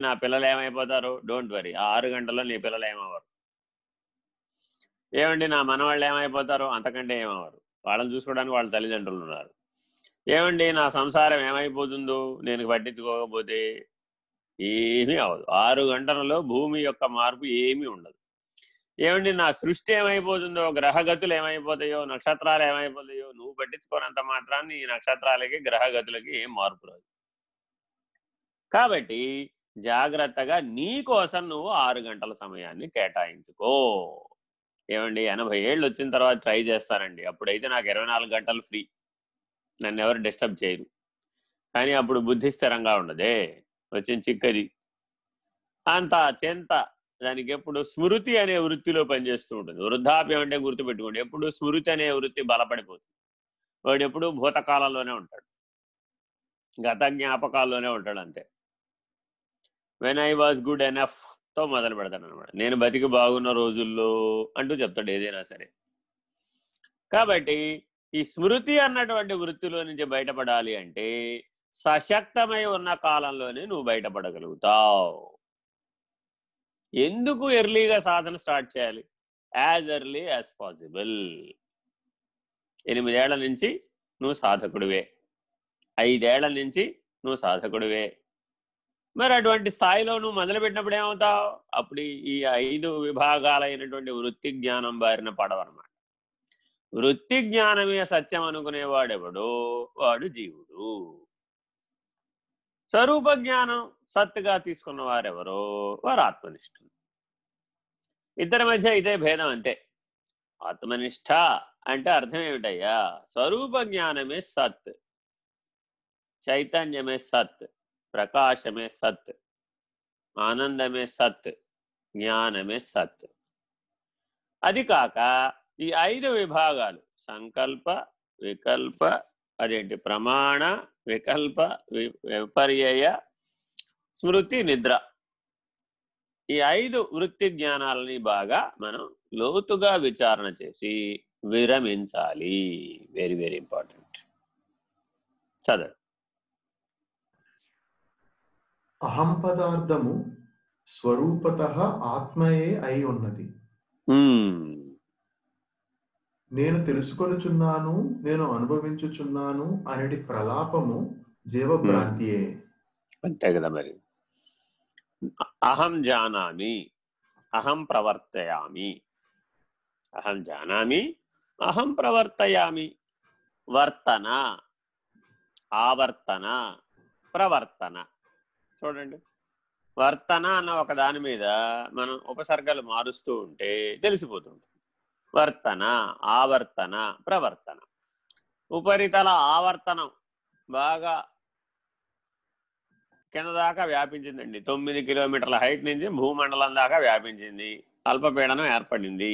నా పిల్లలు ఏమైపోతారు? Don't worry ఆ ఆరు గంటల్లో నీ పిల్లలు ఏమవ్వరు. ఏమండి నా మనవాళ్ళు ఏమైపోతారు? అంతకంటే ఏమవ్వరు. వాళ్ళని చూసుకోవడానికి వాళ్ళ తల్లిదండ్రులు ఉన్నారు. ఏమండి నా సంసారం ఏమైపోతుందో? నేను పట్టించుకోకపోతే ఏమీ అవ్వదు. ఆరు గంటలలో భూమి యొక్క మార్పు ఏమీ ఉండదు. ఏమండి నా సృష్టి ఏమైపోతుందో? గ్రహగతులు ఏమైపోతాయో? నక్షత్రాలు ఏమైపోతాయో? నువ్వు పట్టించుకోనంత మాత్రాన్ని ఈ నక్షత్రాలకి గ్రహగతులకి ఏం మార్పు రాదు. కాబట్టి జాగ్రత్తగా నీ కోసం నువ్వు ఆరు గంటల సమయాన్ని కేటాయించుకో. ఏమండి? ఎనభై ఏళ్ళు వచ్చిన తర్వాత ట్రై చేస్తానండి. అప్పుడైతే నాకు ఇరవై నాలుగు గంటలు ఫ్రీ. నన్ను ఎవరు డిస్టర్బ్ చేయరు. కానీ అప్పుడు బుద్ధి స్థిరంగా ఉండదే. వచ్చిన చిక్కది. అంత చెంత దానికి ఎప్పుడు స్మృతి అనే వృత్తిలో పనిచేస్తూ ఉంటుంది. వృద్ధాప్యం అంటే గుర్తుపెట్టుకోండి. ఎప్పుడు స్మృతి అనే వృత్తి బలపడిపోతుంది. వాడు ఎప్పుడు భూతకాలంలోనే ఉంటాడు. గత జ్ఞాపకాల్లోనే ఉంటాడు అంతే. వెన్ ఐ వాజ్ గుడ్ ఎనఫ్తో మొదలు పెడతాను అనమాట నేను బతికి బాగున్న రోజుల్లో అంటూ చెప్తాడు ఏదైనా సరే. కాబట్టి ఈ స్మృతి అన్నటువంటి వృత్తిలో నుంచి బయటపడాలి అంటే సశక్తమై ఉన్న కాలంలోనే నువ్వు బయటపడగలుగుతావు. ఎందుకు ఎర్లీగా సాధన స్టార్ట్ చేయాలి? యాజ్ ఎర్లీ యాజ్ పాసిబుల్ ఎనిమిదేళ్ళ నుంచి నువ్వు సాధకుడివే. ఐదేళ్ళ నుంచి నువ్వు సాధకుడివే. మరి అటువంటి స్థాయిలో నువ్వు మొదలుపెట్టినప్పుడు ఏమవుతావు? అప్పుడు ఈ ఐదు విభాగాలైనటువంటి వృత్తి జ్ఞానం బారిన పడవన్నమాట. వృత్తి జ్ఞానమే సత్యం అనుకునేవాడెవడో? వాడు జీవుడు. స్వరూప జ్ఞానం సత్తుగా తీసుకున్న వారెవరో? వారు ఆత్మనిష్ఠులు. ఇద్దరి మధ్య ఇదే భేదం అంతే. ఆత్మనిష్ట అంటే అర్థం ఏమిటయ్యా? స్వరూప జ్ఞానమే సత్. చైతన్యమే సత్. ప్రకాశమే సత్ ఆనందమే సత్ జ్ఞానమే సత్. అది కాక ఈ ఐదు విభాగాలు సంకల్ప వికల్ప అదేంటి ప్రమాణ వికల్ప విపర్యయ స్మృతి నిద్ర. ఈ ఐదు వృత్తి జ్ఞానాలని బాగా మనం లోతుగా విచారణ చేసి విరమించాలి. వెరీ వెరీ ఇంపార్టెంట్ చదవండి. అహం పదార్థము స్వరూపత ఆత్మయే అయి ఉన్నది. నేను తెలుసుకొనుచున్నాను నేను అనుభవించుచున్నాను అనేది ప్రలాపము జీవభ్రాంతియే. అంతే కదా మరి. అహం జానామి అహం ప్రవర్తయామి. అహం జానామి అహం ప్రవర్తయామి. వర్తన ఆవర్తన ప్రవర్తన. చూడండి. వర్తన అన్న ఒక దాని మీద మనం ఉపసర్గలు మారుస్తూ ఉంటే తెలిసిపోతుంది వర్తన ఆవర్తన ప్రవర్తన. ఉపరితల ఆవర్తనం బాగా కింద దాకా వ్యాపించిందండి. తొమ్మిది కిలోమీటర్ల హైట్ నుంచి భూమండలం దాకా వ్యాపించింది. అల్పపీడనం ఏర్పడింది.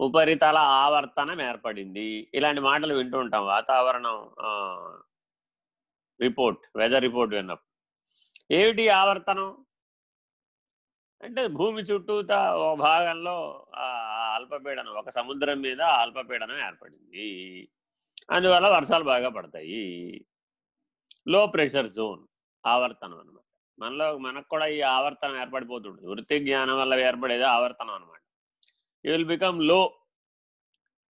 ఉపరితల ఆవర్తనం ఏర్పడింది. ఇలాంటి మాటలు వింటూ ఉంటాం. వాతావరణం రిపోర్ట్ వెదర్ రిపోర్ట్ విన్నప్పుడు. ఏమిటి ఆవర్తనం? అంటే భూమి చుట్టూతా ఓ భాగంలో అల్పపీడనం ఒక సముద్రం మీద అల్పపీడనం ఏర్పడింది. అందువల్ల వర్షాలు బాగా పడతాయి. లో ప్రెషర్ జోన్ ఆవర్తనం అనమాట మనలో మనకు కూడా ఈ ఆవర్తనం ఏర్పడిపోతుంటుంది వృత్తి జ్ఞానం వల్ల ఏర్పడేది ఆవర్తనం అనమాట యూ విల్ బికమ్లో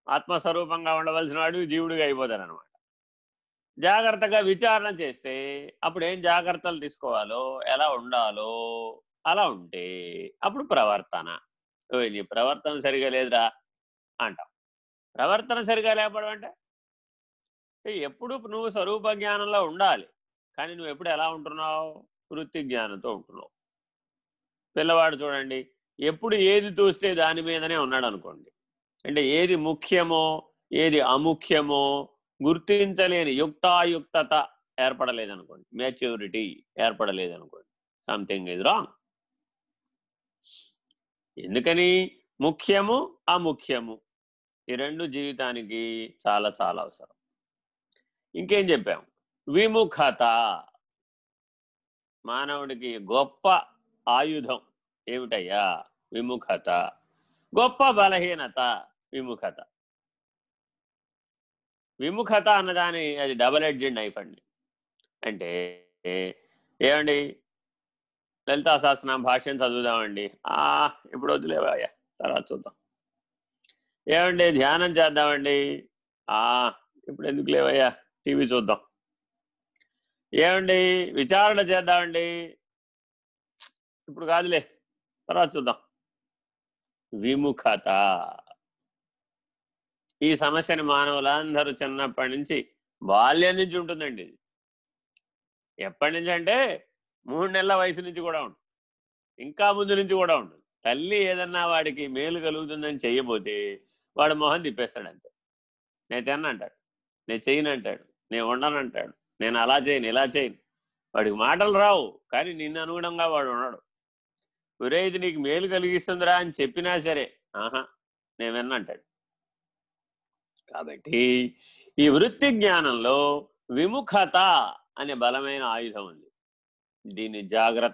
ఆత్మస్వరూపంగా ఉండవలసిన వాడు జీవుడిగా అయిపోతాడు అనమాట జాగ్రత్తగా విచారణ చేస్తే అప్పుడు ఏం జాగ్రత్తలు తీసుకోవాలో ఎలా ఉండాలో అలా ఉంటే అప్పుడు ప్రవర్తన. నీ ప్రవర్తన సరిగా లేదురా అంటాం. ప్రవర్తన సరిగా లేకపోవడం అంటే? ఎప్పుడు నువ్వు స్వరూప జ్ఞానంలో ఉండాలి. కానీ నువ్వు ఎప్పుడు ఎలా ఉంటున్నావు? వృత్తి జ్ఞానంతో ఉంటున్నావు. పిల్లవాడు చూడండి ఎప్పుడు ఏది చూస్తే దాని మీదనే ఉన్నాడు అనుకోండి అంటే ఏది ముఖ్యమో ఏది అముఖ్యమో గుర్తించలేని యుక్తాయుక్తత ఏర్పడలేదనుకోండి. మెచ్యూరిటీ ఏర్పడలేదనుకోండి. సంథింగ్ ఇస్ రాంగ్ ఎందుకని? ముఖ్యము అముఖ్యము. ఈ రెండు జీవితానికి చాలా చాలా అవసరం. ఇంకేం చెప్పాం? విముఖత. మానవుడికి గొప్ప ఆయుధం ఏమిటయ్యా? విముఖత. గొప్ప బలహీనత విముఖత. విముఖత అన్నదాని అది డబల్ ఎడ్జెడ్ నైఫ్ అండి. అంటే ఏమండి? లలితా సహస్రనామ భాష్యం చదువుదామండి. ఆ ఇప్పుడు వదిలేవాయా తర్వాత చూద్దాం. ఏమండి? ధ్యానం చేద్దామండి. ఆ ఇప్పుడు ఎందుకు లేవయ్యా టీవీ చూద్దాం. ఏమండి? విచారణ చేద్దామండి. ఇప్పుడు కాదులే తర్వాత చూద్దాం. విముఖత. ఈ సమస్యని మానవులందరూ చిన్నప్పటి నుంచి బాల్యం నుంచి ఉంటుందండి ఇది ఎప్పటి నుంచి అంటే మూడు నెలల వయసు నుంచి కూడా ఉంటుంది ఇంకా ముందు నుంచి కూడా ఉంటుంది తల్లి ఏదన్నా వాడికి మేలు కలుగుతుందని చెయ్యబోతే వాడు మొహం తిప్పేస్తాడు అంతే. నేను తిన్నంటాడు నేను చెయ్యను అంటాడు. నేను ఉండను అంటాడు. నేను అలా చేయను ఇలా చేయను. వాడికి మాటలు రావు కానీ నిన్ను అనుగుణంగా వాడు ఉన్నాడు ఒరే ఇది నీకు మేలు కలిగిస్తుందిరా అని చెప్పినా సరే ఆహా నేను విన్నంటాడు కాబట్టి ఈ వృత్తి జ్ఞానంలో విముఖత అనే బలమైన ఆయుధం ఉంది. దీన్ని జాగ్రత్తగా